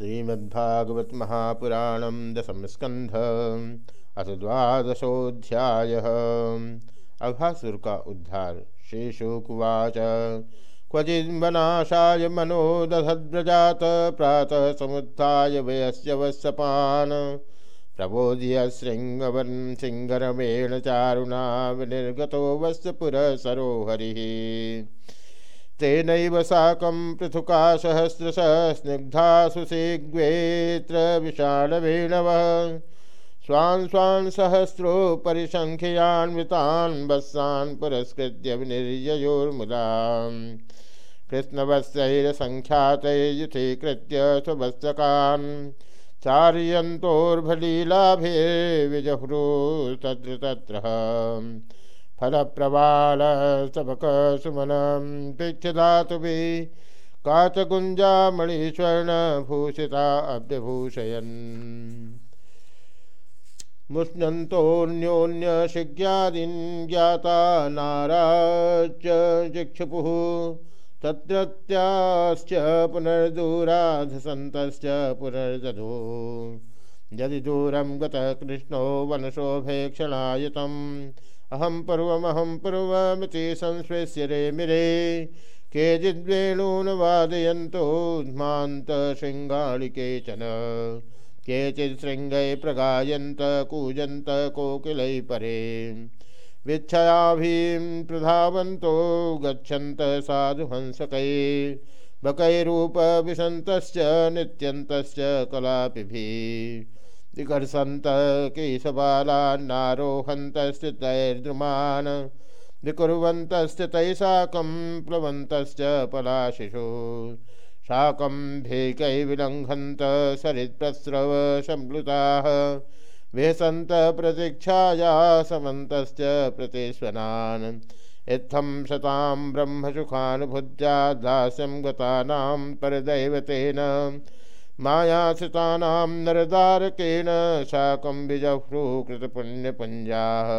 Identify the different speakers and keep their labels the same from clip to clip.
Speaker 1: श्रीमद्भागवत महापुराण दशम स्कंध अथ द्वादशोध्याय अघासुर का उद्धार, शेषुकुवाच। क्वचिन्वनाशाय मनो दधद्व्रजात प्रातः समुत्थाय वयस्य वत्सपान् प्रबोध्य शृङ्गवन् सिंहरमेण चारुणा, विनिर्गतो वत्सपुरसरोहरिः तेनैव साकं पृथुका सहस्रश स्निग्धासु शीघ्रेऽत्र विषाणवेणवः स्वान् स्वान् सहस्रो परिसङ्ख्ययान्वितान् वत्सान् पुरस्कृत्य स्ववत्सकान् चार्यन्तोर्भलीलाभे तत्र तत्र फल प्रवाल सबक सुमन पीक्षदातु भी काचकुंजा मणिस्वर्ण भूषिता अभ्यभूषयन्। मुष्णन्तोऽन्योन्यशिज्ञादीन् ज्ञाता नाराच चिक्षुपुः तत्रत्याश्च पुनर्दूराधसन्तश्च पुनर्दधो। यदि दूरं गतः कृष्णो वनशोभेक्षणायतम् अहम पूर्वमहम पूर्वमिति संश्वेश्य रे मिरे। केचिद्वेणून् वादयन्तोऽध्मान्त शृङ्गाणि केचन केचित् शृङ्गै प्रगायन्त, कूजन्त, कोकिलै परे। विच्छयाभिं प्रधावन्तो गच्छन्त साधुहंसकै। बकैरूपविशन्तश्च, नित्यन्तश्च कलापिभिः। विकर्षन्त केशबालान्नारोहन्तस्थितैर्द्रुमान् विकुर्वन्तश्च तैः साकं प्लवन्तश्च पलाशिषु। शाकं भेकैर्विलङ्घन्त सरित्प्रस्रवसंप्लुताः वेसन्त प्रतीक्षाया समन्तश्च प्रतिस्वनान् इत्थं शतां ब्रह्मसुखानुभुत्या दास्यं गतानां परदैवतेन। मायाश्रितानां नरदारकेण साकं बिजह्रूकृतपुण्यपुञ्जाः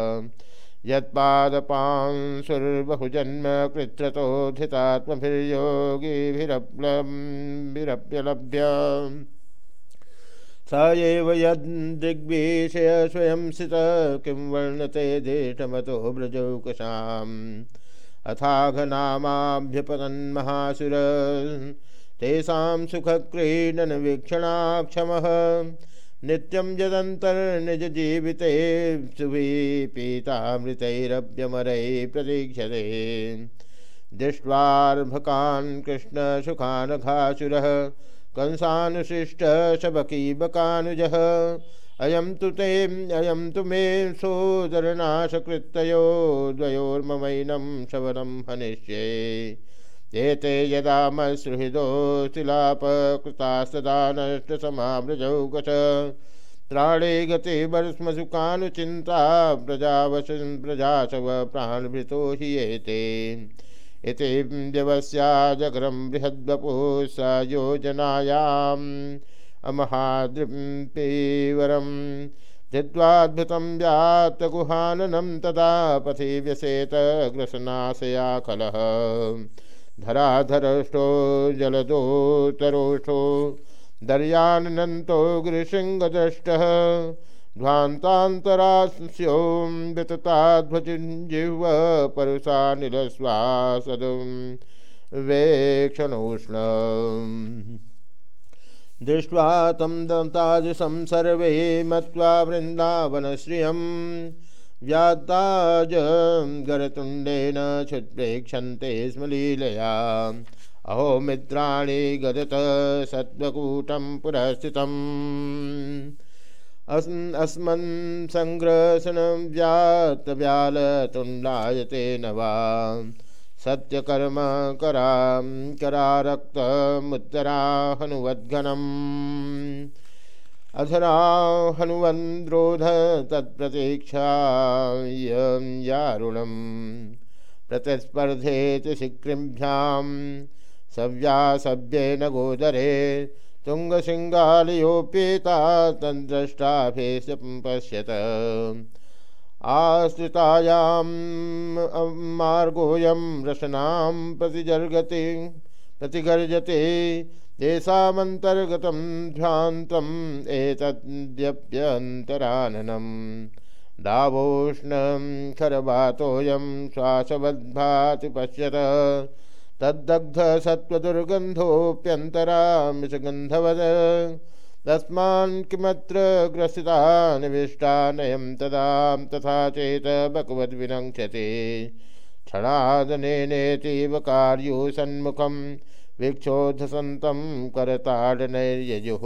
Speaker 1: यत्पादपांसुर्बहुजन्म कृत्रतोधितात्मभिर्योगिभिरप्यलभ्य स एव यद्दिग्विषय स्वयं स्थित किं वर्णते देशमतो व्रजौकशाम् अथाघनामाभ्यपतन्महासुर तेषां सुखक्रीडन वीक्षणाक्षमः। नित्यं यदन्तर्निजजीविते सुवीपीतामृतैरभ्यमरैः प्रतीक्षते। दृष्ट्वार्भकान् कृष्णसुखानघासुरः कंसानुशिष्टशबकीबकानुजः अयं तु ते, अयं तु मे सोदरनाशकृतयो द्वयोर्ममैनं शवनं हनिष्ये। एते यदा मसृहृदो शिलापकृतास्तदा नष्टसमामृजौकश त्राणे गते वर्ष्मसुकानुचिन्ता प्रजावश प्रजाशव प्राणभृतो हि एते। इति व्यवस्या जगरं बृहद्वपुः स योजनायाम्। अमहाद्रिपीवरं धिद्वाद्भुतं व्यात्तगुहाननं तदा पथि व्यसेत ग्रसनाशया खलः धराधरष्टो जलदोतरोष्ठो दर्यानन्तो गिरिशृङ्गदृष्टः ध्वान्तान्तरास्यो वितताध्वजिह्व परुषानिलश्वासदुं वेक्षणोष्ण दृष्ट्वा तं दन्ताजुषं सर्वे मत्वा व्याताज गरतुण्डेन क्षुत्प्रेक्षन्ते स्म लीलया। अहो मित्राणि गदत सत्त्वकूटं पुरस्थितम्। अस्मन् सङ्ग्रसनं व्यातव्यालतुण्डायते न वा। सत्यकर्म करां करारक्तमुत्तरा अधरा हनुवन्द्रोध तत्प्रतीक्षायारुणं प्रतिस्पर्धेति शिक्रिभ्यां सव्यासभ्येन गोदरे तुङ्गशृङ्गालयोपेता तन्द्रष्टाभेश पश्यत। आश्रितायां मार्गोऽयं रसनां प्रतिजर्गति प्रतिगर्जते तेषामन्तर्गतं ध्यान्तम् एतद्यप्यन्तराननम्। दावोष्णं खरवातोऽयं श्वासवद्भाति पश्यत। तद्दग्धसत्त्वदुर्गन्धोऽप्यन्तरामिषगन्धवद तस्मान् किमत्र ग्रसिता निविष्टा नयं तदा तथा चेत बकवद्विनङ्क्षते क्षणादनेनेतीव कार्योसन्मुखं वीक्षोधसन्तं करताडनैर्यजुः।